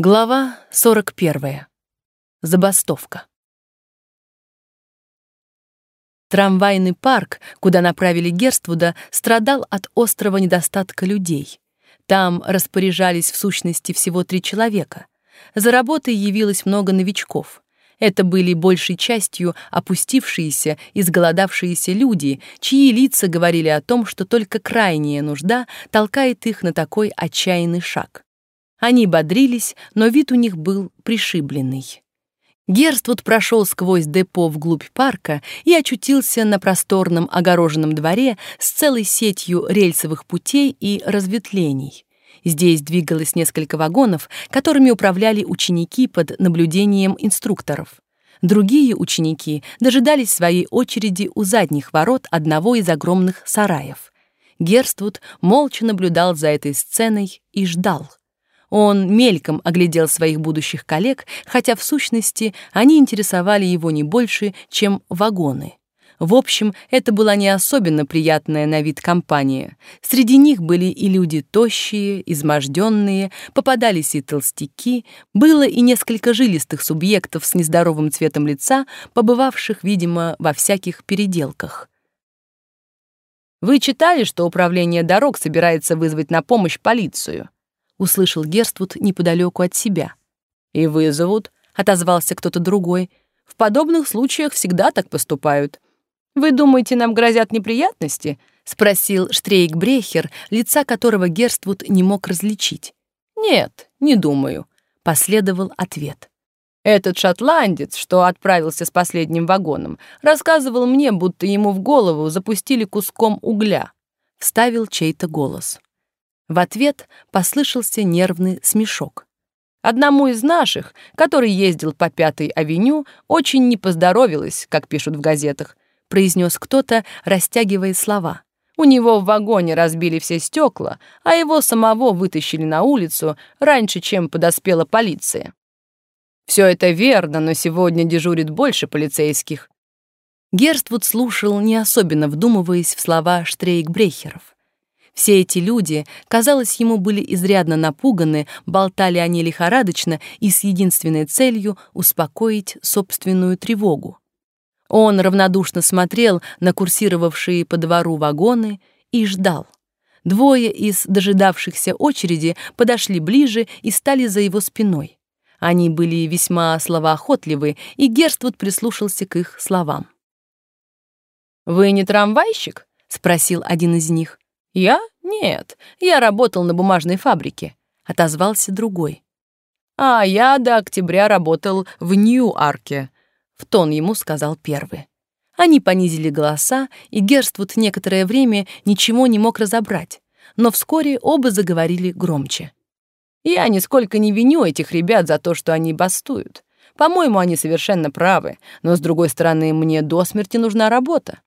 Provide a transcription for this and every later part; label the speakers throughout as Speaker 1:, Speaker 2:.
Speaker 1: Глава 41. Забастовка. Трамвайный парк, куда направили Герствуда, страдал от острого недостатка людей. Там распоряжались в сущности всего три человека. За работой явилось много новичков. Это были большей частью опустившиеся, изголодавшиеся люди, чьи лица говорили о том, что только крайняя нужда толкает их на такой отчаянный шаг. Они бодрились, но вид у них был пришибленный. Герствуд прошел сквозь депо вглубь парка и очутился на просторном огороженном дворе с целой сетью рельсовых путей и разветвлений. Здесь двигалось несколько вагонов, которыми управляли ученики под наблюдением инструкторов. Другие ученики дожидались своей очереди у задних ворот одного из огромных сараев. Герствуд молча наблюдал за этой сценой и ждал. Он мельком оглядел своих будущих коллег, хотя в сущности они интересовали его не больше, чем вагоны. В общем, это была не особенно приятная на вид компания. Среди них были и люди тощие, изможденные, попадались и толстяки, было и несколько жилистых субъектов с нездоровым цветом лица, побывавших, видимо, во всяких переделках. «Вы читали, что управление дорог собирается вызвать на помощь полицию?» Услышал Герствуд неподалеку от себя. «И вызовут», — отозвался кто-то другой. «В подобных случаях всегда так поступают. Вы думаете, нам грозят неприятности?» — спросил Штрейк-Брехер, лица которого Герствуд не мог различить. «Нет, не думаю», — последовал ответ. Этот шотландец, что отправился с последним вагоном, рассказывал мне, будто ему в голову запустили куском угля. Вставил чей-то голос. В ответ послышался нервный смешок. Одному из наших, который ездил по Пятой авеню, очень не поздоровилось, как пишут в газетах, произнес кто-то, растягивая слова. У него в вагоне разбили все стекла, а его самого вытащили на улицу раньше, чем подоспела полиция. Все это верно, но сегодня дежурит больше полицейских. Герствуд слушал, не особенно вдумываясь в слова штрейк-брехеров. Все эти люди, казалось, ему были изрядно напуганы, болтали они лихорадочно и с единственной целью успокоить собственную тревогу. Он равнодушно смотрел на курсировавшие по двору вагоны и ждал. Двое из дожидавшихся очереди подошли ближе и стали за его спиной. Они были весьма словоохотливы, и Герствуд прислушался к их словам. «Вы не трамвайщик?» — спросил один из них. «Я? Нет, я работал на бумажной фабрике», — отозвался другой. «А я до октября работал в Нью-Арке», — в тон ему сказал первый. Они понизили голоса, и Герствуд некоторое время ничего не мог разобрать, но вскоре оба заговорили громче. «Я нисколько не виню этих ребят за то, что они бастуют. По-моему, они совершенно правы, но, с другой стороны, мне до смерти нужна работа.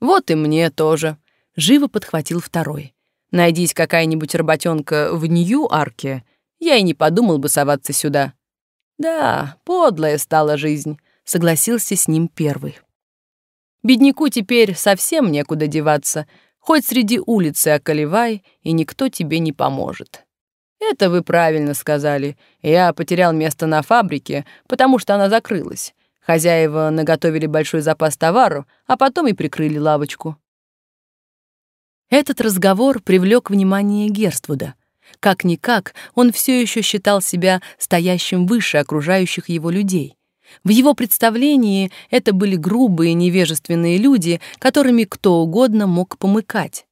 Speaker 1: Вот и мне тоже», Живо подхватил второй. Найдись какая-нибудь работенка в Нью-Арке, я и не подумал бы соваться сюда. Да, подлая стала жизнь, согласился с ним первый. Бедняку теперь совсем некуда деваться, хоть среди улицы околевай, и никто тебе не поможет. Это вы правильно сказали. Я потерял место на фабрике, потому что она закрылась. Хозяева наготовили большой запас товару, а потом и прикрыли лавочку. Этот разговор привлек внимание Герствуда. Как-никак, он все еще считал себя стоящим выше окружающих его людей. В его представлении это были грубые, невежественные люди, которыми кто угодно мог помыкать.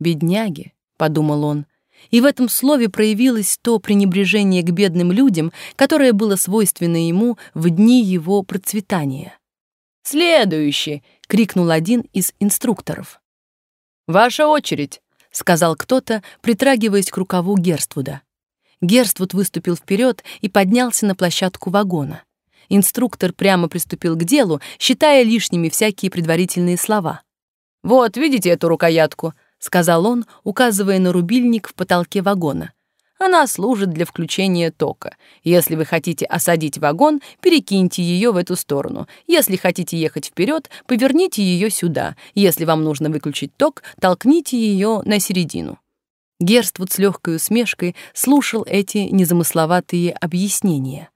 Speaker 1: «Бедняги», — подумал он, и в этом слове проявилось то пренебрежение к бедным людям, которое было свойственно ему в дни его процветания. «Следующий!» — крикнул один из инструкторов. «Ваша очередь», — сказал кто-то, притрагиваясь к рукаву Герствуда. Герствуд выступил вперед и поднялся на площадку вагона. Инструктор прямо приступил к делу, считая лишними всякие предварительные слова. «Вот, видите эту рукоятку?» — сказал он, указывая на рубильник в потолке вагона. Она служит для включения тока. Если вы хотите осадить вагон, перекиньте ее в эту сторону. Если хотите ехать вперед, поверните ее сюда. Если вам нужно выключить ток, толкните ее на середину. Герствуд с легкой усмешкой слушал эти незамысловатые объяснения.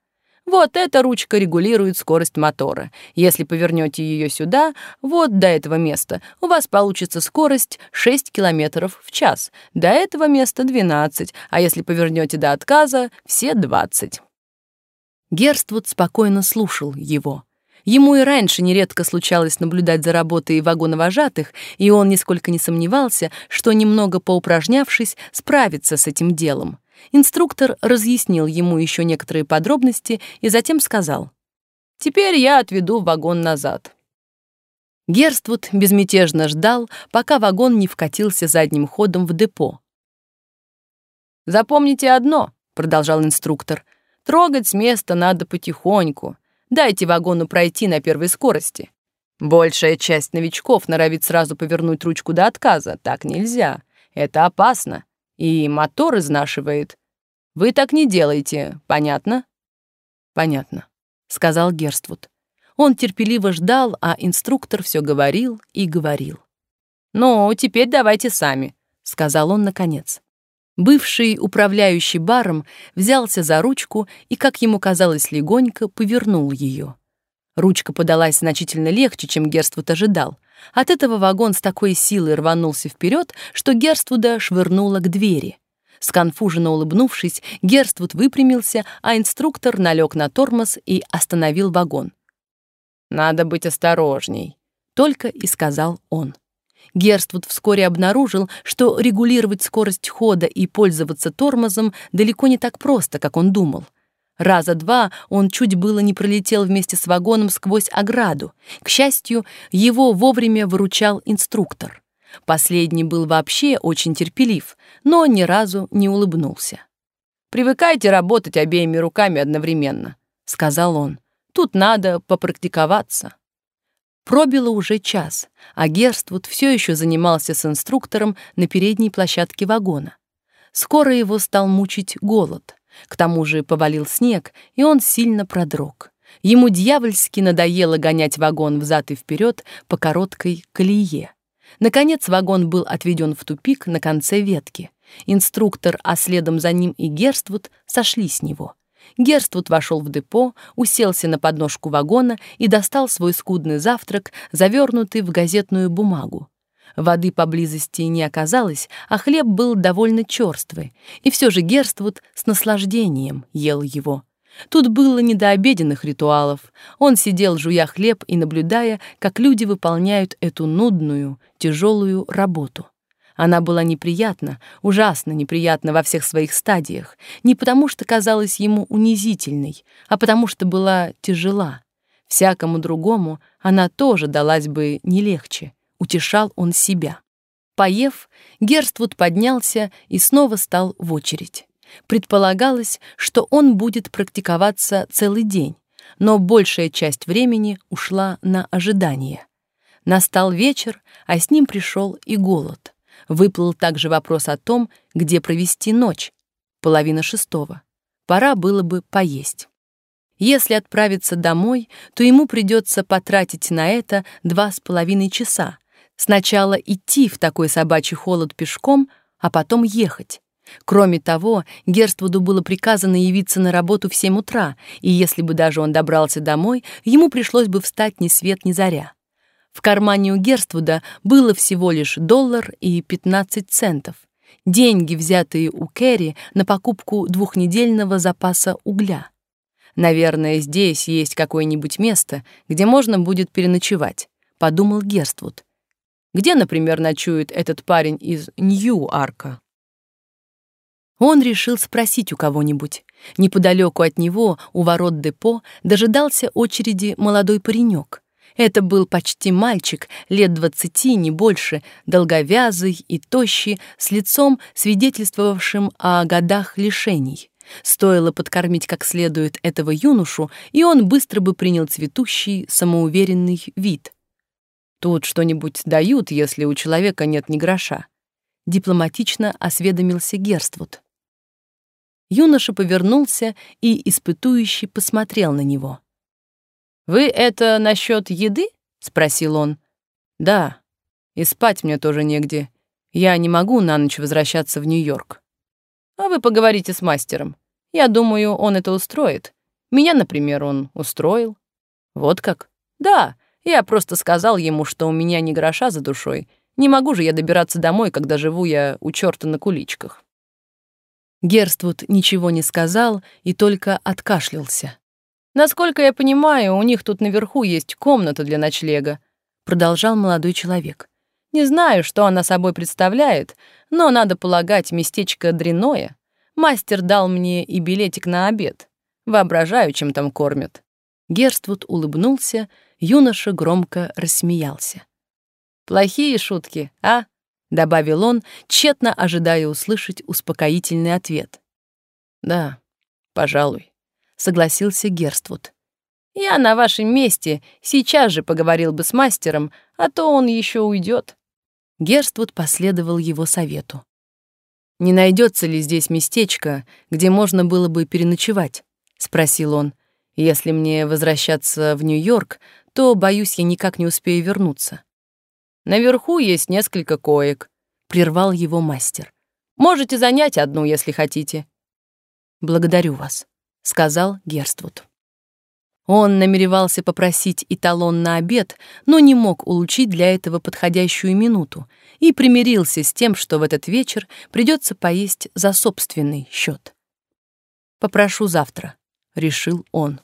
Speaker 1: Вот эта ручка регулирует скорость мотора. Если повернете ее сюда, вот до этого места, у вас получится скорость 6 км в час. До этого места 12, а если повернете до отказа, все 20. Герствуд спокойно слушал его. Ему и раньше нередко случалось наблюдать за работой вагоновожатых, и он нисколько не сомневался, что, немного поупражнявшись, справится с этим делом. Инструктор разъяснил ему еще некоторые подробности и затем сказал, «Теперь я отведу вагон назад». Герствуд безмятежно ждал, пока вагон не вкатился задним ходом в депо. «Запомните одно», — продолжал инструктор, «трогать с места надо потихоньку. Дайте вагону пройти на первой скорости. Большая часть новичков норовит сразу повернуть ручку до отказа. Так нельзя. Это опасно. И мотор изнашивает. Вы так не делаете, понятно? Понятно, сказал Герствуд. Он терпеливо ждал, а инструктор все говорил и говорил. «Ну, теперь давайте сами», — сказал он наконец. Бывший управляющий баром взялся за ручку и, как ему казалось легонько, повернул ее. Ручка подалась значительно легче, чем Герствуд ожидал. От этого вагон с такой силой рванулся вперед, что Герствуда швырнуло к двери. Сконфуженно улыбнувшись, Герствуд выпрямился, а инструктор налег на тормоз и остановил вагон. «Надо быть осторожней», — только и сказал он. Герствуд вскоре обнаружил, что регулировать скорость хода и пользоваться тормозом далеко не так просто, как он думал. Раза два он чуть было не пролетел вместе с вагоном сквозь ограду. К счастью, его вовремя выручал инструктор. Последний был вообще очень терпелив, но ни разу не улыбнулся. «Привыкайте работать обеими руками одновременно», — сказал он. «Тут надо попрактиковаться». Пробило уже час, а Герствуд все еще занимался с инструктором на передней площадке вагона. Скоро его стал мучить голод. К тому же повалил снег, и он сильно продрог. Ему дьявольски надоело гонять вагон взад и вперед по короткой колее. Наконец вагон был отведен в тупик на конце ветки. Инструктор, а следом за ним и Герствуд сошли с него — Герствуд вошел в депо, уселся на подножку вагона и достал свой скудный завтрак, завернутый в газетную бумагу. Воды поблизости не оказалось, а хлеб был довольно черствый, и все же Герствуд с наслаждением ел его. Тут было не до обеденных ритуалов. Он сидел, жуя хлеб и наблюдая, как люди выполняют эту нудную, тяжелую работу. Она была неприятна, ужасно неприятна во всех своих стадиях, не потому что казалась ему унизительной, а потому что была тяжела. Всякому другому она тоже далась бы не легче, утешал он себя. Поев, Герствуд поднялся и снова стал в очередь. Предполагалось, что он будет практиковаться целый день, но большая часть времени ушла на ожидание. Настал вечер, а с ним пришел и голод. Выплыл также вопрос о том, где провести ночь. Половина шестого. Пора было бы поесть. Если отправиться домой, то ему придется потратить на это два с половиной часа. Сначала идти в такой собачий холод пешком, а потом ехать. Кроме того, Герствуду было приказано явиться на работу в семь утра, и если бы даже он добрался домой, ему пришлось бы встать ни свет ни заря. В кармане у Герствуда было всего лишь доллар и 15 центов. Деньги, взятые у Кэрри на покупку двухнедельного запаса угля. Наверное, здесь есть какое-нибудь место, где можно будет переночевать, подумал Герствуд. Где, например, ночует этот парень из Нью-Арка? Он решил спросить у кого-нибудь. Неподалеку от него, у ворот депо, дожидался очереди молодой паренек. Это был почти мальчик, лет двадцати, не больше, долговязый и тощий, с лицом, свидетельствовавшим о годах лишений. Стоило подкормить как следует этого юношу, и он быстро бы принял цветущий, самоуверенный вид. «Тут что-нибудь дают, если у человека нет ни гроша», — дипломатично осведомился Герствуд. Юноша повернулся и испытующий посмотрел на него. «Вы это насчет еды?» — спросил он. «Да, и спать мне тоже негде. Я не могу на ночь возвращаться в Нью-Йорк. А вы поговорите с мастером. Я думаю, он это устроит. Меня, например, он устроил. Вот как? Да, я просто сказал ему, что у меня не гроша за душой. Не могу же я добираться домой, когда живу я у чёрта на куличках. Герствуд ничего не сказал и только откашлялся. Насколько я понимаю, у них тут наверху есть комната для ночлега, продолжал молодой человек. Не знаю, что она собой представляет, но, надо полагать, местечко дряное. Мастер дал мне и билетик на обед. Воображаю, чем там кормят». Герствуд улыбнулся, юноша громко рассмеялся. «Плохие шутки, а?» — добавил он, тщетно ожидая услышать успокоительный ответ. «Да, пожалуй», — согласился Герствуд. «Я на вашем месте сейчас же поговорил бы с мастером, а то он еще уйдет. Герствуд последовал его совету. «Не найдется ли здесь местечко, где можно было бы переночевать?» — спросил он. «Если мне возвращаться в Нью-Йорк, то, боюсь, я никак не успею вернуться». «Наверху есть несколько коек», — прервал его мастер. «Можете занять одну, если хотите». «Благодарю вас», — сказал Герствуд. Он намеревался попросить эталон на обед, но не мог улучшить для этого подходящую минуту и примирился с тем, что в этот вечер придется поесть за собственный счет. «Попрошу завтра», — решил он.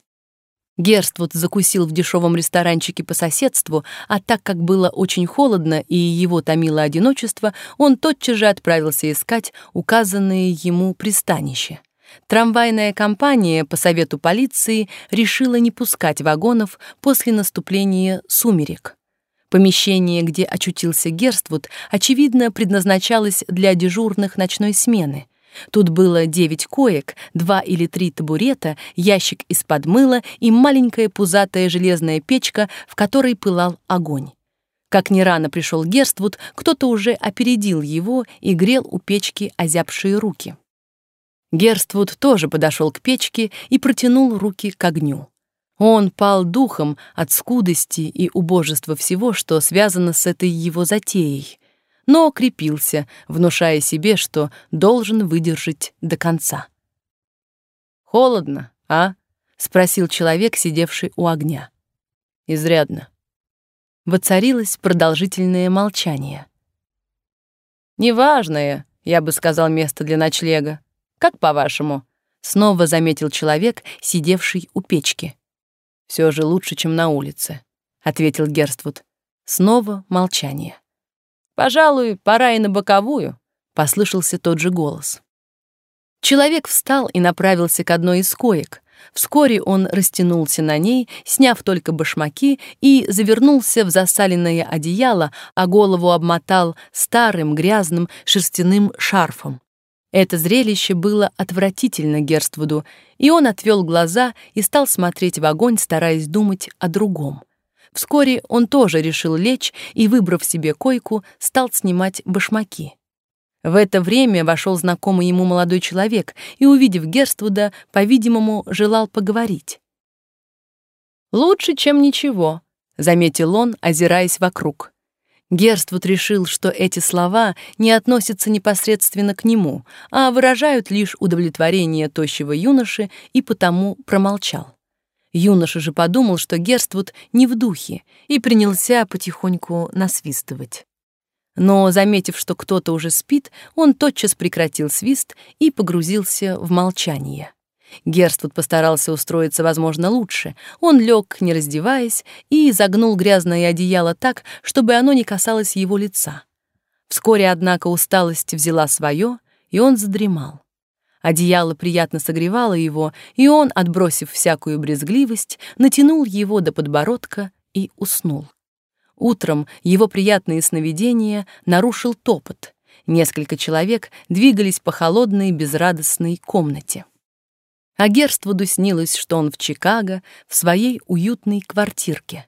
Speaker 1: Герствуд закусил в дешевом ресторанчике по соседству, а так как было очень холодно и его томило одиночество, он тотчас же отправился искать указанное ему пристанище. Трамвайная компания по совету полиции решила не пускать вагонов после наступления сумерек. Помещение, где очутился Герствуд, очевидно, предназначалось для дежурных ночной смены. Тут было девять коек, два или три табурета, ящик из-под мыла и маленькая пузатая железная печка, в которой пылал огонь. Как ни рано пришел Герствуд, кто-то уже опередил его и грел у печки озябшие руки. Герствуд тоже подошел к печке и протянул руки к огню. Он пал духом от скудости и убожества всего, что связано с этой его затеей, но укрепился, внушая себе, что должен выдержать до конца. «Холодно, а?» — спросил человек, сидевший у огня. «Изрядно». Воцарилось продолжительное молчание. «Неважное, я бы сказал, место для ночлега», как по-вашему?» Снова заметил человек, сидевший у печки. Все же лучше, чем на улице», — ответил Герствуд. Снова молчание. «Пожалуй, пора и на боковую», — послышался тот же голос. Человек встал и направился к одной из коек. Вскоре он растянулся на ней, сняв только башмаки, и завернулся в засаленное одеяло, а голову обмотал старым грязным шерстяным шарфом. Это зрелище было отвратительно Герствуду, и он отвел глаза и стал смотреть в огонь, стараясь думать о другом. Вскоре он тоже решил лечь и, выбрав себе койку, стал снимать башмаки. В это время вошел знакомый ему молодой человек и, увидев Герствуда, по-видимому, желал поговорить. «Лучше, чем ничего», — заметил он, озираясь вокруг. Герствуд решил, что эти слова не относятся непосредственно к нему, а выражают лишь удовлетворение тощего юноши и потому промолчал. Юноша же подумал, что Герствуд не в духе, и принялся потихоньку насвистывать. Но, заметив, что кто-то уже спит, он тотчас прекратил свист и погрузился в молчание. Герствуд постарался устроиться, возможно, лучше. Он лег, не раздеваясь, и загнул грязное одеяло так, чтобы оно не касалось его лица. Вскоре, однако, усталость взяла свое, и он задремал. Одеяло приятно согревало его, и он, отбросив всякую брезгливость, натянул его до подбородка и уснул. Утром его приятные сновидения нарушил топот. Несколько человек двигались по холодной безрадостной комнате. А Герствуду снилось, что он в Чикаго, в своей уютной квартирке.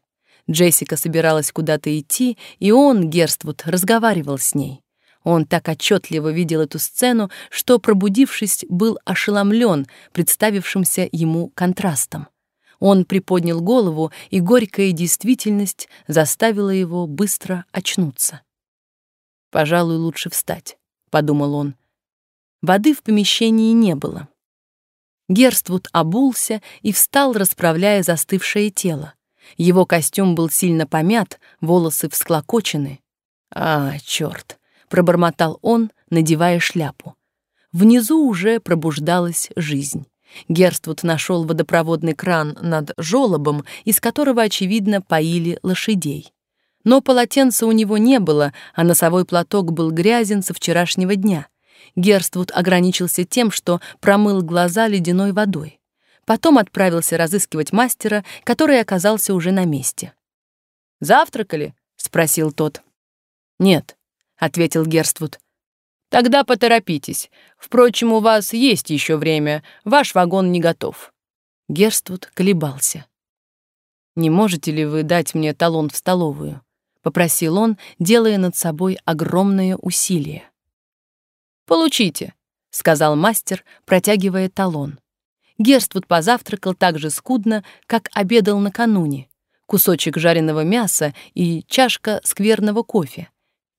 Speaker 1: Джессика собиралась куда-то идти, и он, Герствуд, разговаривал с ней. Он так отчетливо видел эту сцену, что, пробудившись, был ошеломлен представившимся ему контрастом. Он приподнял голову, и горькая действительность заставила его быстро очнуться. Пожалуй, лучше встать, подумал он. Воды в помещении не было. Герствуд обулся и встал, расправляя застывшее тело. Его костюм был сильно помят, волосы всклокочены. «А, черт!» — пробормотал он, надевая шляпу. Внизу уже пробуждалась жизнь. Герствуд нашел водопроводный кран над жёлобом, из которого, очевидно, поили лошадей. Но полотенца у него не было, а носовой платок был грязен со вчерашнего дня. Герствуд ограничился тем, что промыл глаза ледяной водой. Потом отправился разыскивать мастера, который оказался уже на месте. «Завтракали?» — спросил тот. «Нет», — ответил Герствуд. «Тогда поторопитесь. Впрочем, у вас есть еще время. Ваш вагон не готов». Герствуд колебался. «Не можете ли вы дать мне талон в столовую?» — попросил он, делая над собой огромное усилие. «Получите», — сказал мастер, протягивая талон. Герствуд позавтракал так же скудно, как обедал накануне. Кусочек жареного мяса и чашка скверного кофе.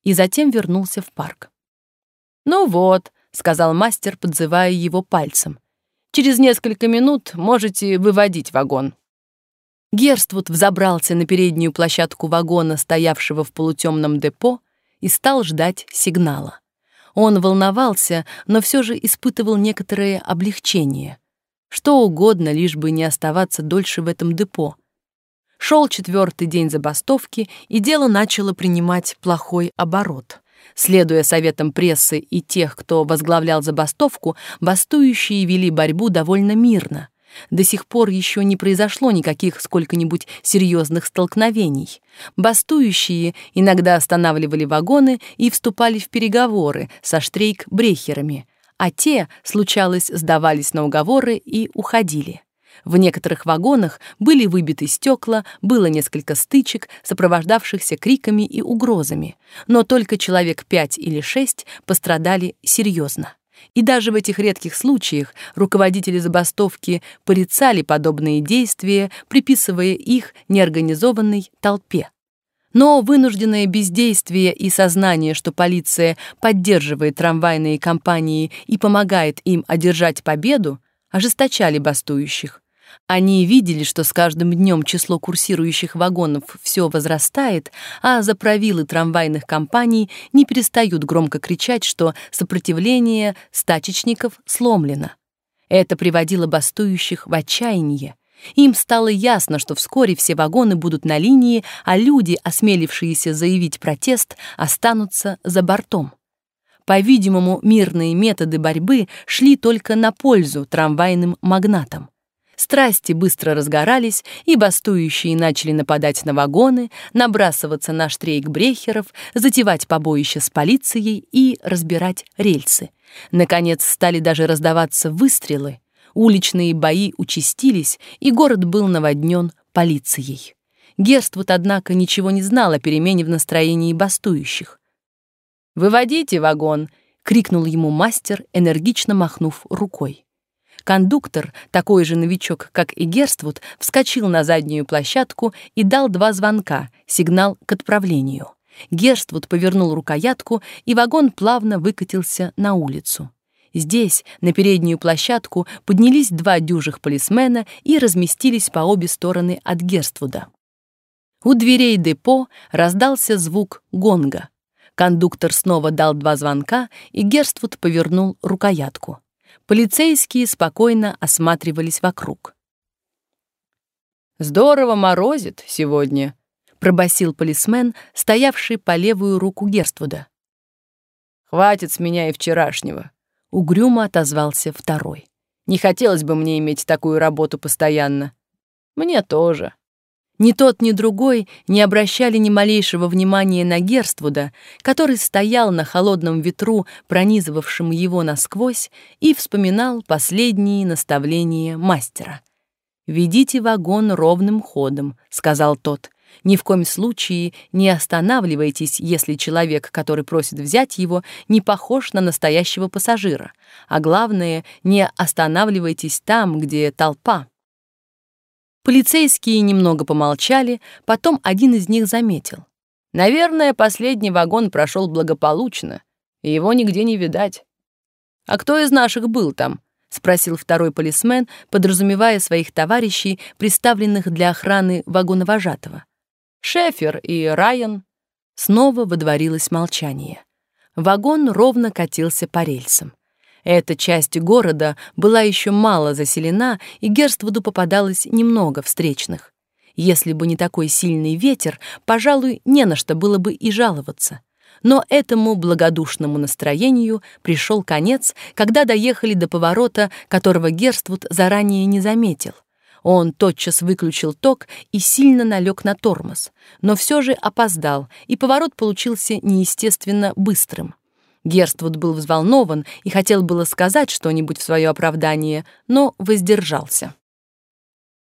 Speaker 1: И затем вернулся в парк. «Ну вот», — сказал мастер, подзывая его пальцем. «Через несколько минут можете выводить вагон». Герствуд взобрался на переднюю площадку вагона, стоявшего в полутемном депо, и стал ждать сигнала. Он волновался, но все же испытывал некоторое облегчение. Что угодно, лишь бы не оставаться дольше в этом депо. Шел четвертый день забастовки, и дело начало принимать плохой оборот. Следуя советам прессы и тех, кто возглавлял забастовку, бастующие вели борьбу довольно мирно. До сих пор еще не произошло никаких сколько-нибудь серьезных столкновений. Бастующие иногда останавливали вагоны и вступали в переговоры со штрейк-брехерами, а те, случалось, сдавались на уговоры и уходили. В некоторых вагонах были выбиты стекла, было несколько стычек, сопровождавшихся криками и угрозами, но только человек пять или шесть пострадали серьезно. И даже в этих редких случаях руководители забастовки порицали подобные действия, приписывая их неорганизованной толпе. Но вынужденное бездействие и сознание, что полиция поддерживает трамвайные компании и помогает им одержать победу, ожесточали бастующих. Они видели, что с каждым днем число курсирующих вагонов все возрастает, а заправилы трамвайных компаний не перестают громко кричать, что сопротивление стачечников сломлено. Это приводило бастующих в отчаяние. Им стало ясно, что вскоре все вагоны будут на линии, а люди, осмелившиеся заявить протест, останутся за бортом. По-видимому, мирные методы борьбы шли только на пользу трамвайным магнатам. Страсти быстро разгорались, и бастующие начали нападать на вагоны, набрасываться на штрейк брехеров, затевать побоища с полицией и разбирать рельсы. Наконец стали даже раздаваться выстрелы. Уличные бои участились, и город был наводнен полицией. Герствуд, однако, ничего не знал о перемене в настроении бастующих. «Выводите вагон!» — крикнул ему мастер, энергично махнув рукой. Кондуктор, такой же новичок, как и Герствуд, вскочил на заднюю площадку и дал два звонка, сигнал к отправлению. Герствуд повернул рукоятку, и вагон плавно выкатился на улицу. Здесь, на переднюю площадку, поднялись два дюжих полисмена и разместились по обе стороны от Герствуда. У дверей депо раздался звук гонга. Кондуктор снова дал два звонка, и Герствуд повернул рукоятку. Полицейские спокойно осматривались вокруг. «Здорово морозит сегодня», — пробасил полисмен, стоявший по левую руку Герствуда. «Хватит с меня и вчерашнего», — угрюмо отозвался второй. «Не хотелось бы мне иметь такую работу постоянно». «Мне тоже», ни тот, ни другой не обращали ни малейшего внимания на Герствуда, который стоял на холодном ветру, пронизывавшем его насквозь, и вспоминал последние наставления мастера. «Ведите вагон ровным ходом», — сказал тот. «Ни в коем случае не останавливайтесь, если человек, который просит взять его, не похож на настоящего пассажира. А главное, не останавливайтесь там, где толпа». Полицейские немного помолчали, потом один из них заметил. Наверное, последний вагон прошел благополучно, и его нигде не видать. А кто из наших был там? спросил второй полисмен, подразумевая своих товарищей, представленных для охраны вагоновожатого. Шефер и Райан. Снова водворилось молчание. Вагон ровно катился по рельсам. Эта часть города была еще мало заселена, и Герствуду попадалось немного встречных. Если бы не такой сильный ветер, пожалуй, не на что было бы и жаловаться. Но этому благодушному настроению пришел конец, когда доехали до поворота, которого Герствуд заранее не заметил. Он тотчас выключил ток и сильно налег на тормоз, но все же опоздал, и поворот получился неестественно быстрым. Герствуд был взволнован и хотел было сказать что-нибудь в свое оправдание, но воздержался.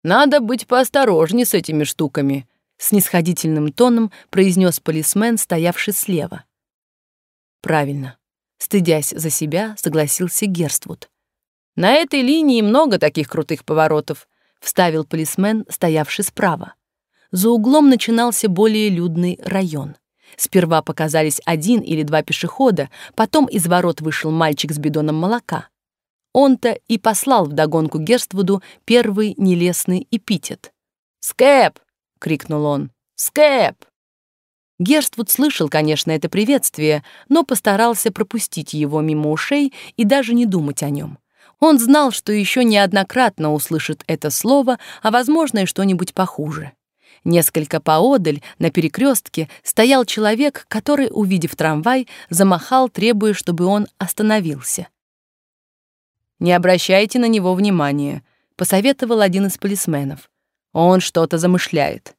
Speaker 1: «Надо быть поосторожнее с этими штуками», — снисходительным тоном произнес полисмен, стоявший слева. «Правильно». Стыдясь за себя, согласился Герствуд. «На этой линии много таких крутых поворотов», — вставил полисмен, стоявший справа. За углом начинался более людный район. Сперва показались один или два пешехода, потом из ворот вышел мальчик с бидоном молока. Он-то и послал вдогонку Герствуду первый нелестный эпитет. «Скэп!» — крикнул он. «Скэп!» Герствуд слышал, конечно, это приветствие, но постарался пропустить его мимо ушей и даже не думать о нем. Он знал, что еще неоднократно услышит это слово, а, возможно, и что-нибудь похуже. Несколько поодаль, на перекрестке, стоял человек, который, увидев трамвай, замахал, требуя, чтобы он остановился. «Не обращайте на него внимания», — посоветовал один из полисменов. «Он что-то замышляет».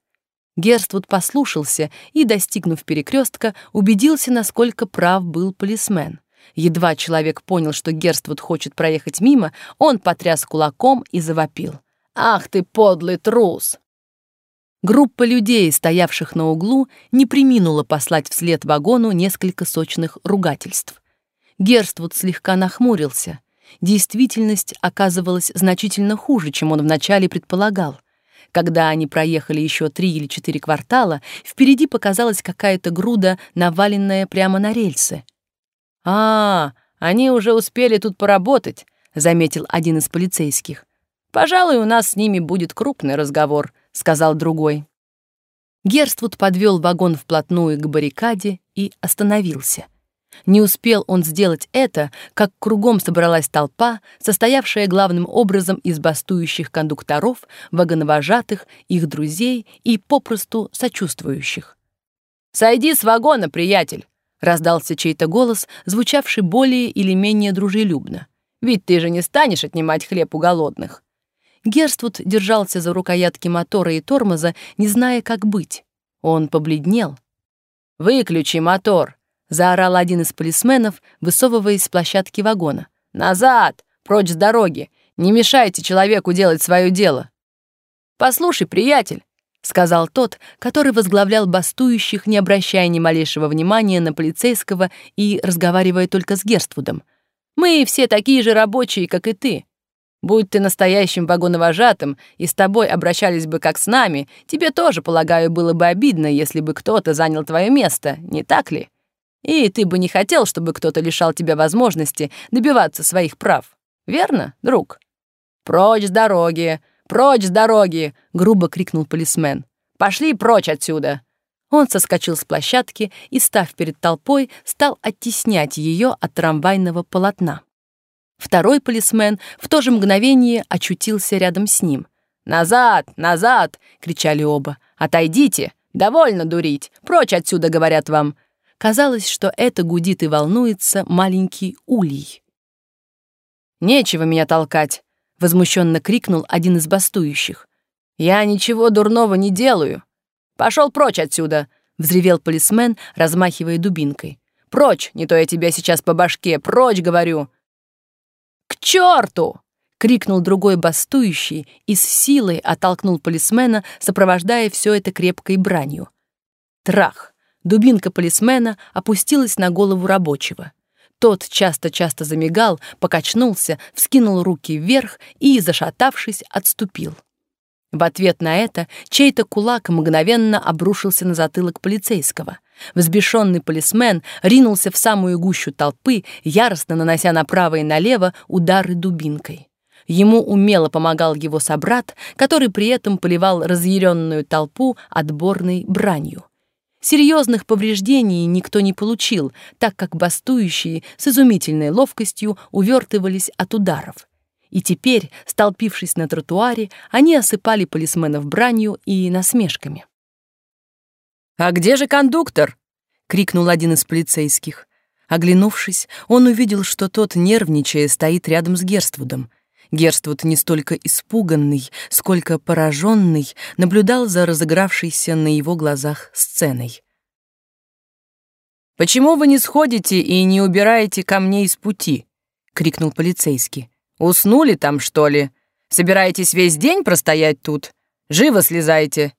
Speaker 1: Герствуд послушался и, достигнув перекрестка, убедился, насколько прав был полисмен. Едва человек понял, что Герствуд хочет проехать мимо, он потряс кулаком и завопил. «Ах ты, подлый трус!» Группа людей, стоявших на углу, не приминула послать вслед вагону несколько сочных ругательств. Герствуд слегка нахмурился. Действительность оказывалась значительно хуже, чем он вначале предполагал. Когда они проехали еще три или четыре квартала, впереди показалась какая-то груда, наваленная прямо на рельсы. «А, они уже успели тут поработать», — заметил один из полицейских. «Пожалуй, у нас с ними будет крупный разговор», сказал другой. Герствуд подвел вагон вплотную к баррикаде и остановился. Не успел он сделать это, как кругом собралась толпа, состоявшая главным образом из бастующих кондукторов, вагоновожатых, их друзей и попросту сочувствующих. «Сойди с вагона, приятель!» — раздался чей-то голос, звучавший более или менее дружелюбно. «Ведь ты же не станешь отнимать хлеб у голодных!» Герствуд держался за рукоятки мотора и тормоза, не зная, как быть. Он побледнел. «Выключи мотор!» — заорал один из полисменов, высовываясь с площадки вагона. «Назад! Прочь с дороги! Не мешайте человеку делать свое дело!» «Послушай, приятель!» — сказал тот, который возглавлял бастующих, не обращая ни малейшего внимания на полицейского и разговаривая только с Герствудом. «Мы все такие же рабочие, как и ты. Будь ты настоящим вагоновожатым, и с тобой обращались бы как с нами, тебе тоже, полагаю, было бы обидно, если бы кто-то занял твое место, не так ли? И ты бы не хотел, чтобы кто-то лишал тебя возможности добиваться своих прав. Верно, друг? Прочь с дороги! Прочь с дороги! грубо крикнул полисмен. Пошли прочь отсюда! Он соскочил с площадки и, став перед толпой, стал оттеснять ее от трамвайного полотна. Второй полисмен в то же мгновение очутился рядом с ним. «Назад! Назад!» — кричали оба. «Отойдите! Довольно дурить! Прочь отсюда, говорят вам!» Казалось, что это гудит и волнуется маленький улей. «Нечего меня толкать!» — возмущенно крикнул один из бастующих. «Я ничего дурного не делаю!» «Пошел прочь отсюда!» — взревел полисмен, размахивая дубинкой. «Прочь, не то я тебя сейчас по башке! Прочь, говорю!» «К черту!» — крикнул другой бастующий и с силой оттолкнул полисмена, сопровождая все это крепкой бранью. Трах! Дубинка полисмена опустилась на голову рабочего. Тот часто-часто замигал, покачнулся, вскинул руки вверх и, зашатавшись, отступил. В ответ на это чей-то кулак мгновенно обрушился на затылок полицейского. Взбешенный полисмен ринулся в самую гущу толпы, яростно нанося направо и налево удары дубинкой. Ему умело помогал его собрат, который при этом поливал разъяренную толпу отборной бранью. Серьезных повреждений никто не получил, так как бастующие с изумительной ловкостью увертывались от ударов. И теперь, столпившись на тротуаре, они осыпали полисменов бранью и насмешками.
Speaker 2: «А где же кондуктор?» — крикнул один из полицейских. Оглянувшись, он увидел, что тот, нервничая, стоит рядом с Герствудом. Герствуд, не столько испуганный, сколько пораженный, наблюдал за разыгравшейся на его глазах сценой. «Почему вы не сходите и не убираете камней с пути?» — крикнул полицейский. «Уснули там, что ли? Собираетесь весь день простоять тут? Живо слезайте!»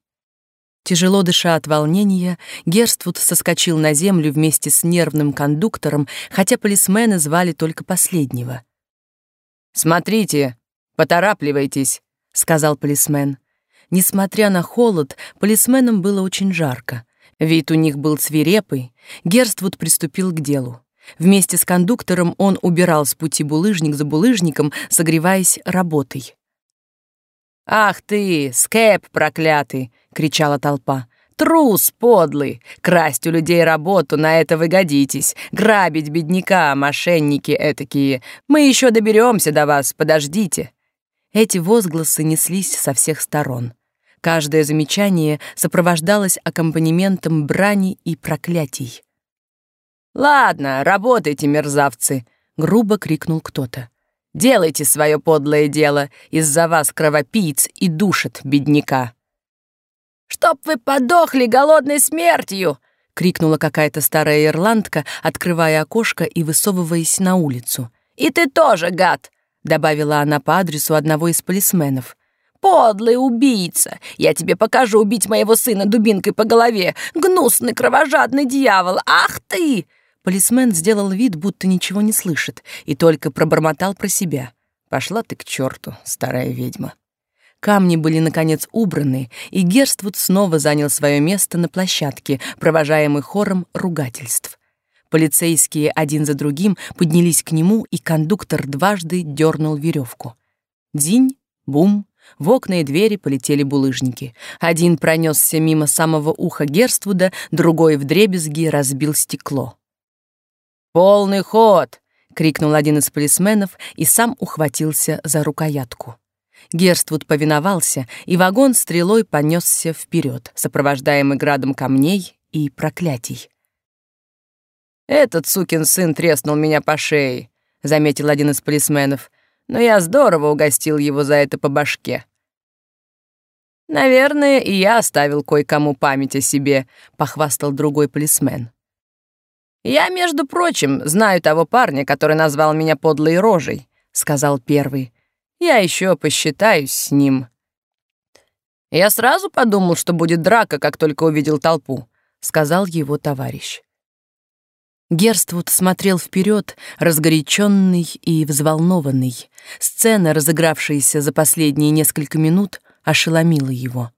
Speaker 2: Тяжело дыша от волнения, Герствуд соскочил на землю вместе с нервным кондуктором, хотя полисмены звали только последнего. «Смотрите, поторапливайтесь», — сказал полисмен. Несмотря на холод, полисменам было очень жарко. Вид у них был свирепый. Герствуд приступил к делу. Вместе с кондуктором он убирал с пути булыжник за булыжником, согреваясь работой. «Ах ты, скэп проклятый!» — кричала толпа. «Трус подлый! Красть у людей работу, на это вы годитесь. Грабить бедняка, мошенники этакие. Мы еще доберемся до вас, подождите!» Эти возгласы неслись со всех сторон. Каждое замечание сопровождалось аккомпанементом брани и проклятий. «Ладно, работайте, мерзавцы!» — грубо крикнул кто-то. «Делайте свое подлое дело, из-за вас кровопийц и душит бедняка!»
Speaker 3: «Чтоб вы подохли голодной смертью!»
Speaker 2: — крикнула какая-то старая ирландка, открывая окошко и высовываясь на улицу.
Speaker 3: «И ты тоже, гад!»
Speaker 2: — добавила она по адресу одного из полисменов.
Speaker 3: «Подлый убийца! Я тебе покажу убить моего сына дубинкой по голове! Гнусный кровожадный дьявол! Ах ты!»
Speaker 2: Полисмен сделал вид, будто ничего не слышит, и только пробормотал про себя. «Пошла ты к черту, старая ведьма!» Камни были, наконец, убраны, и Герствуд снова занял свое место на площадке, провожаемый хором ругательств. Полицейские один за другим поднялись к нему, и кондуктор дважды дернул веревку. Динь, бум, в окна и двери полетели булыжники. Один пронесся мимо самого уха Герствуда, другой вдребезги разбил стекло. «Полный ход!» — крикнул один из полисменов и сам ухватился за рукоятку. Герствуд повиновался, и вагон стрелой понесся вперед, сопровождаемый градом камней и проклятий. «Этот сукин сын треснул меня по шее», — заметил один из полисменов, «но я здорово угостил его за это по башке». «Наверное, и я оставил кое-кому память о себе», — похвастал другой полисмен. «Я, между прочим, знаю того парня, который назвал меня подлой рожей», — сказал первый. Я еще посчитаюсь с ним. Я сразу подумал, что будет драка, как только увидел толпу, сказал его товарищ. Герствуд смотрел вперед, разгоряченный и взволнованный. Сцена, разыгравшаяся за последние несколько минут, ошеломила его.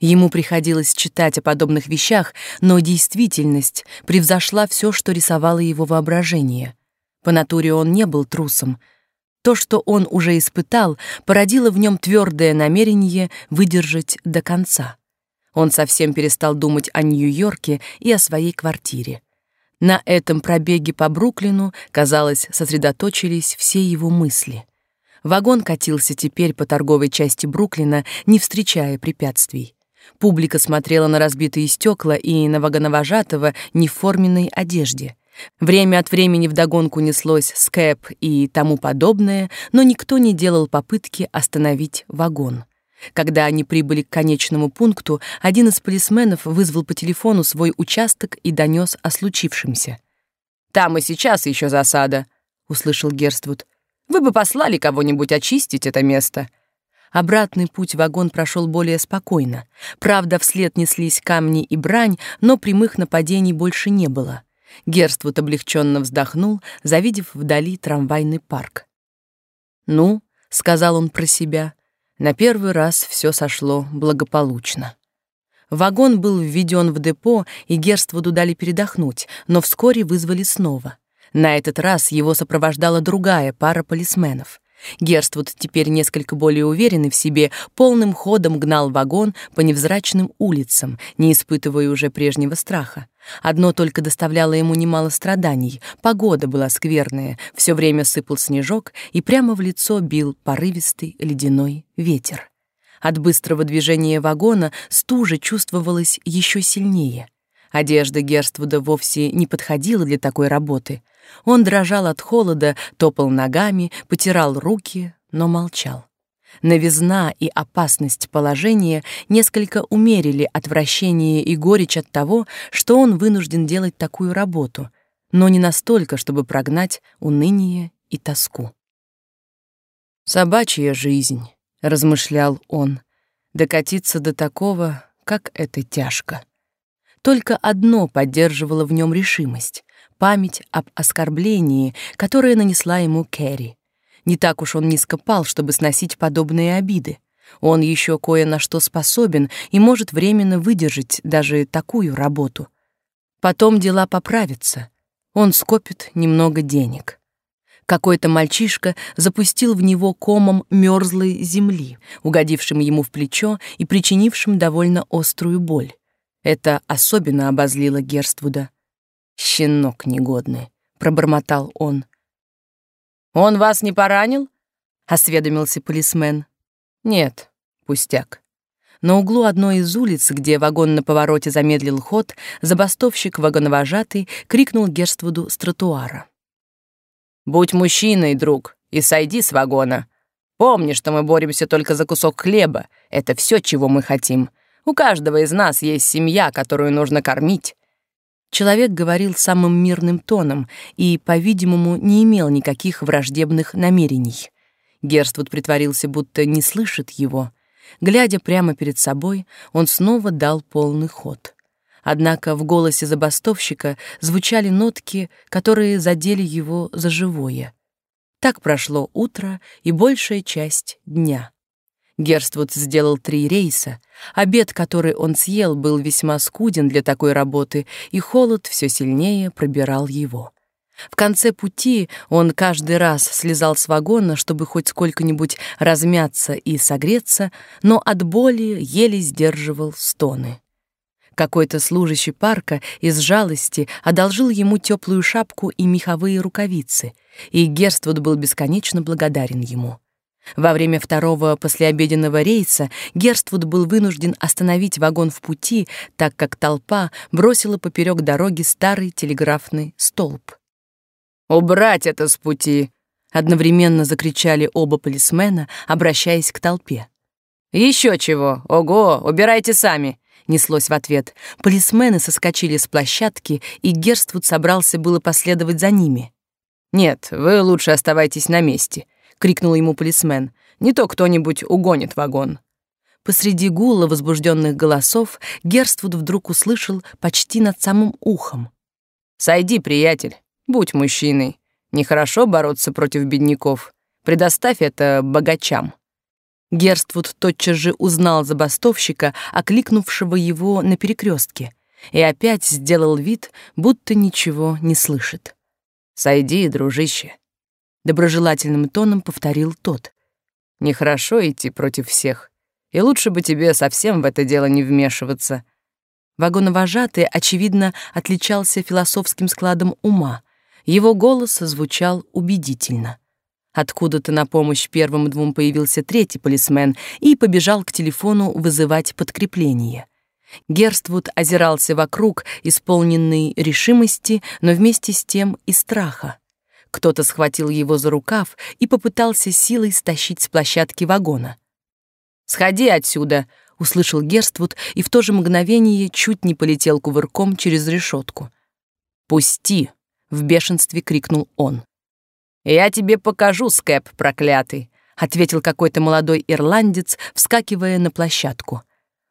Speaker 2: Ему приходилось читать о подобных вещах, но действительность превзошла все, что рисовало его воображение. По натуре он не был трусом, то, что он уже испытал, породило в нем твердое намерение выдержать до конца. Он совсем перестал думать о Нью-Йорке и о своей квартире. На этом пробеге по Бруклину, казалось, сосредоточились все его мысли. Вагон катился теперь по торговой части Бруклина, не встречая препятствий. Публика смотрела на разбитые стекла и на вагоновожатого не в форменной одежде — Время от времени вдогонку неслось скэп и тому подобное, но никто не делал попытки остановить вагон. Когда они прибыли к конечному пункту, один из полисменов вызвал по телефону свой участок и донес о случившемся. «Там и сейчас еще засада», — услышал Герствуд. «Вы бы послали кого-нибудь очистить это место». Обратный путь вагон прошел более спокойно. Правда, вслед неслись камни и брань, но прямых нападений больше не было. Герствуд облегченно вздохнул, завидев вдали трамвайный парк. «Ну», — сказал он про себя, На первый раз все сошло благополучно. Вагон был введен в депо, и Герствуду дали передохнуть, но вскоре вызвали снова. На этот раз его сопровождала другая пара полисменов. Герствуд, теперь несколько более уверенный в себе, полным ходом гнал вагон по невзрачным улицам, не испытывая уже прежнего страха. Одно только доставляло ему немало страданий. Погода была скверная, все время сыпал снежок, и прямо в лицо бил порывистый ледяной ветер. От быстрого движения вагона стужа чувствовалась еще сильнее. Одежда Герствуда вовсе не подходила для такой работы. Он дрожал от холода, топал ногами, потирал руки, но молчал. Новизна и опасность положения несколько умерили отвращение и горечь от того, что он вынужден делать такую работу, но не настолько, чтобы прогнать уныние и тоску. «Собачья жизнь», — размышлял он, — «докатиться до такого, как это тяжко». Только одно поддерживало в нем решимость — память об оскорблении, которое нанесла ему Кэрри. Не так уж он низко пал, чтобы сносить подобные обиды. Он еще кое на что способен и может временно выдержать даже такую работу. Потом дела поправятся. Он скопит немного денег. Какой-то мальчишка запустил в него комом мерзлой земли, угодившим ему в плечо и причинившим довольно острую боль. Это особенно обозлило Герствуда. «Щенок негодный», — пробормотал он. «Он вас не поранил?» — осведомился полисмен. «Нет, пустяк». На углу одной из улиц, где вагон на повороте замедлил ход, забастовщик вагоновожатый крикнул Герствуду с тротуара. «Будь мужчиной, друг, и сойди с вагона. Помни, что мы боремся только за кусок хлеба. Это все, чего мы хотим. У каждого из нас есть семья, которую нужно кормить». Человек говорил самым мирным тоном и, по-видимому, не имел никаких враждебных намерений. Герствуд притворился, будто не слышит его. Глядя прямо перед собой, он снова дал полный ход. Однако в голосе забастовщика звучали нотки, которые задели его за живое. Так прошло утро и большая часть дня. Герствуд сделал три рейса. Обед, который он съел, был весьма скуден для такой работы, и холод все сильнее пробирал его. В конце пути он каждый раз слезал с вагона, чтобы хоть сколько-нибудь размяться и согреться, но от боли еле сдерживал стоны. Какой-то служащий парка из жалости одолжил ему теплую шапку и меховые рукавицы, и Герствуд был бесконечно благодарен ему. Во время второго послеобеденного рейса Герствуд был вынужден остановить вагон в пути, так как толпа бросила поперек дороги старый телеграфный столб. «Убрать это с пути!» — одновременно закричали оба полисмена, обращаясь к толпе. «Еще чего! Ого! Убирайте сами!» — неслось в ответ. Полисмены соскочили с площадки, и Герствуд собрался было последовать за ними. «Нет, вы лучше оставайтесь на месте», крикнул ему полисмен. Не то кто-нибудь угонит вагон. Посреди гула возбужденных голосов Герствуд вдруг услышал почти над самым ухом. «Сойди, приятель, будь мужчиной. Нехорошо бороться против бедняков. Предоставь это богачам». Герствуд тотчас же узнал забастовщика, окликнувшего его на перекрестке, и опять сделал вид, будто ничего не слышит. «Сойди, дружище, доброжелательным тоном повторил тот. Нехорошо идти против всех, и лучше бы тебе совсем в это дело не вмешиваться. Вагоновожатый, очевидно, отличался философским складом ума. Его голос звучал убедительно. Откуда-то на помощь первым двум появился третий полисмен и побежал к телефону вызывать подкрепление. Герствуд озирался вокруг, исполненный решимости, но вместе с тем и страха. Кто-то схватил его за рукав и попытался силой стащить с площадки вагона. «Сходи отсюда!» — услышал Герствуд и в то же мгновение чуть не полетел кувырком через решетку. «Пусти!» — в бешенстве крикнул он. «Я тебе покажу, Скэп, проклятый!» — ответил какой-то молодой ирландец, вскакивая на площадку.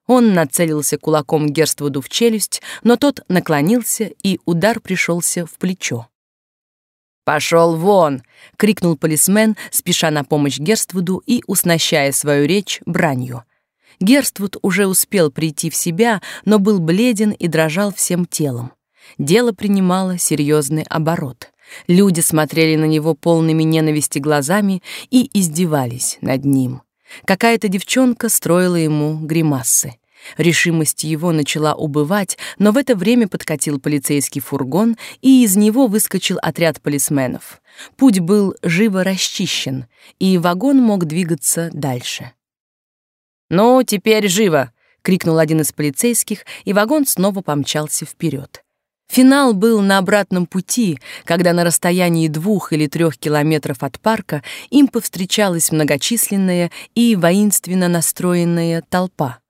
Speaker 2: Он нацелился кулаком Герствуду в челюсть, но тот наклонился, и удар пришелся в плечо. «Пошел вон!» — крикнул полисмен, спеша на помощь Герствуду и уснащая свою речь бранью. Герствуд уже успел прийти в себя, но был бледен и дрожал всем телом. Дело принимало серьезный оборот. Люди смотрели на него полными ненависти глазами и издевались над ним. Какая-то девчонка строила ему гримасы. Решимость его начала убывать, но в это время подкатил полицейский фургон, и из него выскочил отряд полисменов. Путь был живо расчищен, и вагон мог двигаться дальше. «Ну, теперь живо!» — крикнул один из полицейских, и вагон снова помчался вперед. Финал был на обратном пути, когда на расстоянии двух или трех километров от парка им повстречалась многочисленная и воинственно настроенная толпа.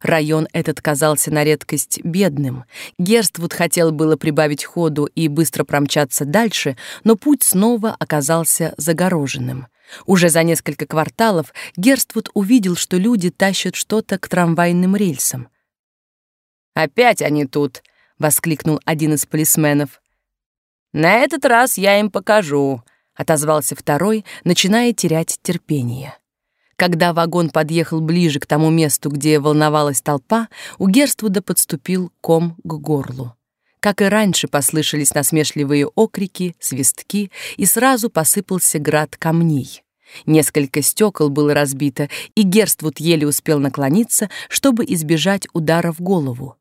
Speaker 2: Район этот казался на редкость бедным. Герствуд хотел было прибавить ходу и быстро промчаться дальше, но путь снова оказался загороженным. Уже за несколько кварталов Герствуд увидел, что люди тащат что-то к трамвайным рельсам. «Опять они тут!» — воскликнул один из полисменов. «На этот раз я им покажу», — отозвался второй, начиная терять терпение. Когда вагон подъехал ближе к тому месту, где волновалась толпа, у Герствуда подступил ком к горлу. Как и раньше, послышались насмешливые окрики, свистки, и сразу посыпался град камней. Несколько стекол было разбито, и Герствуд еле успел наклониться, чтобы избежать удара в голову.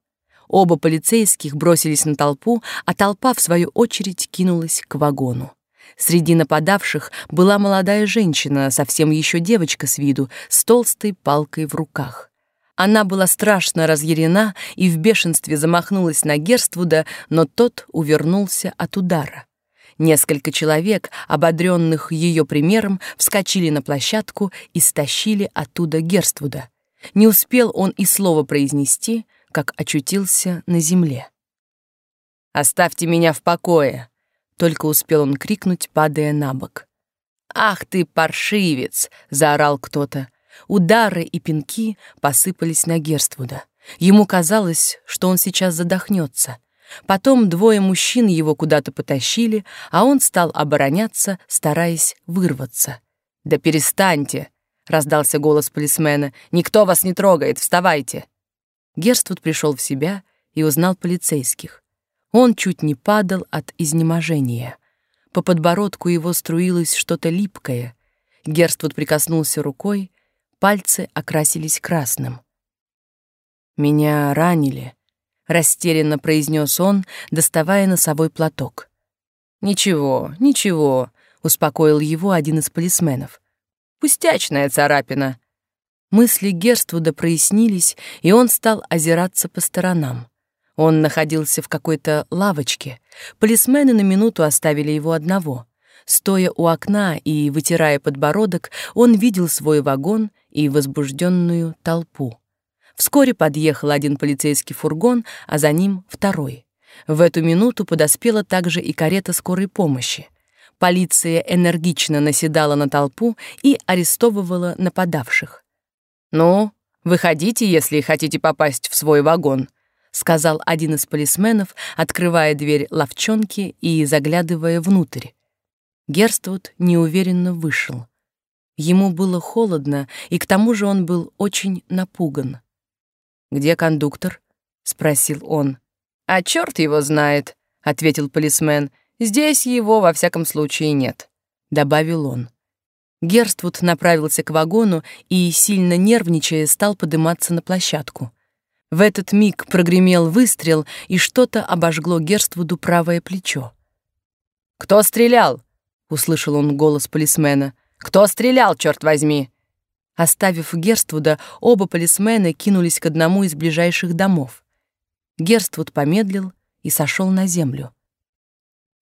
Speaker 2: Оба полицейских бросились на толпу, а толпа, в свою очередь, кинулась к вагону. Среди нападавших была молодая женщина, совсем еще девочка с виду, с толстой палкой в руках. Она была страшно разъярена и в бешенстве замахнулась на Герствуда, но тот увернулся от удара. Несколько человек, ободренных ее примером, вскочили на площадку и стащили оттуда Герствуда. Не успел он и слова произнести, как очутился на земле. «Оставьте меня в покое!» Только успел он крикнуть, падая на бок. «Ах ты, паршивец!» — заорал кто-то. Удары и пинки посыпались на Герствуда. Ему казалось, что он сейчас задохнется. Потом двое мужчин его куда-то потащили, а он стал обороняться, стараясь вырваться. «Да перестаньте!» — раздался голос полисмена. «Никто вас не трогает, вставайте!» Герствуд пришел в себя и узнал полицейских. Он чуть не падал от изнеможения. По подбородку его струилось что-то липкое. Герствуд прикоснулся рукой, пальцы окрасились красным. «Меня ранили», — растерянно произнес он, доставая носовой платок. «Ничего, ничего», — успокоил его один из полисменов. «Пустячная царапина». Мысли Герствуда прояснились, и он стал озираться по сторонам. Он находился в какой-то лавочке. Полисмены на минуту оставили его одного. Стоя у окна и вытирая подбородок, он видел свой вагон и возбужденную толпу. Вскоре подъехал один полицейский фургон, а за ним второй. В эту минуту подоспела также и карета скорой помощи. Полиция энергично наседала на толпу и арестовывала нападавших. «Ну, выходите, если хотите попасть в свой вагон», — сказал один из полисменов, открывая дверь ловчонки и заглядывая внутрь. Герствуд неуверенно вышел. Ему было холодно, и к тому же он был очень напуган. «Где кондуктор?» — спросил он. «А черт его знает», — ответил полисмен. «Здесь его, во всяком случае, нет», — добавил он. Герствуд направился к вагону и, сильно нервничая, стал подниматься на площадку. В этот миг прогремел выстрел, и что-то обожгло Герствуду правое плечо. «Кто стрелял?» — услышал он голос полисмена. «Кто стрелял, черт возьми?» Оставив Герствуда, оба полисмена кинулись к одному из ближайших домов. Герствуд помедлил и сошел на землю.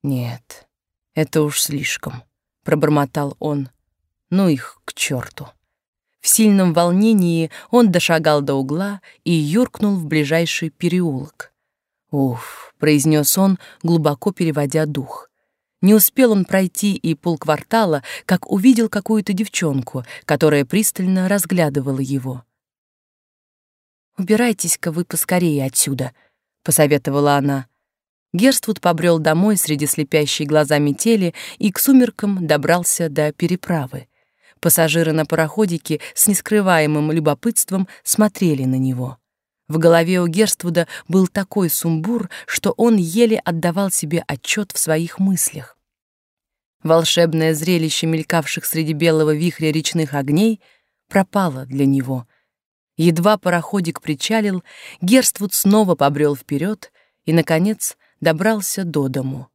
Speaker 2: «Нет, это уж слишком», — пробормотал он. «Ну их к черту!» В сильном волнении он дошагал до угла и юркнул в ближайший переулок. «Уф», — произнес он, глубоко переводя дух. Не успел он пройти и полквартала, как увидел какую-то девчонку, которая пристально разглядывала его. «Убирайтесь-ка вы поскорее отсюда», — посоветовала она.
Speaker 1: Герствуд побрел домой среди слепящей глаза метели и к сумеркам добрался до переправы. Пассажиры на пароходике с нескрываемым любопытством смотрели на него. В голове у Герствуда был такой сумбур, что он еле отдавал себе отчет в своих мыслях. Волшебное зрелище мелькавших среди белого вихря речных огней пропало для него. Едва пароходик причалил, Герствуд снова побрел вперед и, наконец, добрался до дому.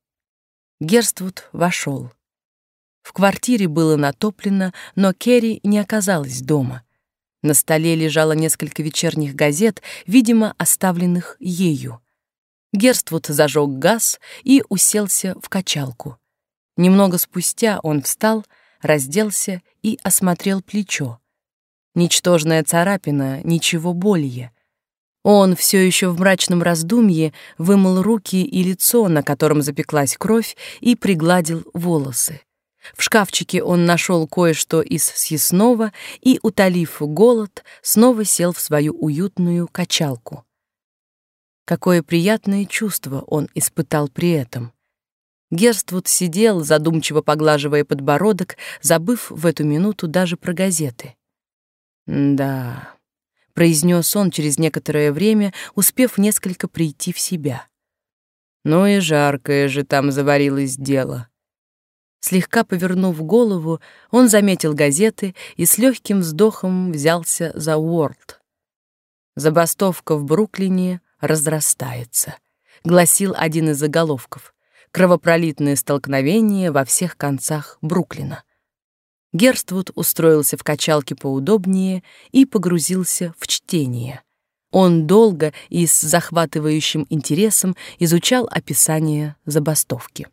Speaker 1: Герствуд вошел. В квартире было натоплено, но Керри не оказалась дома. На столе лежало несколько вечерних газет, видимо, оставленных ею. Герствуд зажег газ и уселся в качалку. Немного спустя он встал, разделся и осмотрел плечо. Ничтожная царапина, ничего более. Он все еще в мрачном раздумье вымыл руки и лицо, на котором запеклась кровь, и пригладил волосы. В шкафчике он нашел кое-что из съестного и, утолив голод, снова сел в свою уютную качалку. Какое приятное чувство он испытал при этом. Герствуд сидел, задумчиво поглаживая подбородок, забыв в эту минуту даже про газеты. «Да», — произнес он через некоторое время, успев несколько прийти в себя. «Ну и жаркое же там заварилось дело». Слегка повернув голову, он заметил газеты и с легким вздохом взялся за Уорд. «Забастовка в Бруклине разрастается», — гласил один из заголовков. «Кровопролитные столкновения во всех концах Бруклина». Герствуд устроился в качалке поудобнее и погрузился в чтение. Он долго и с захватывающим интересом изучал описание забастовки.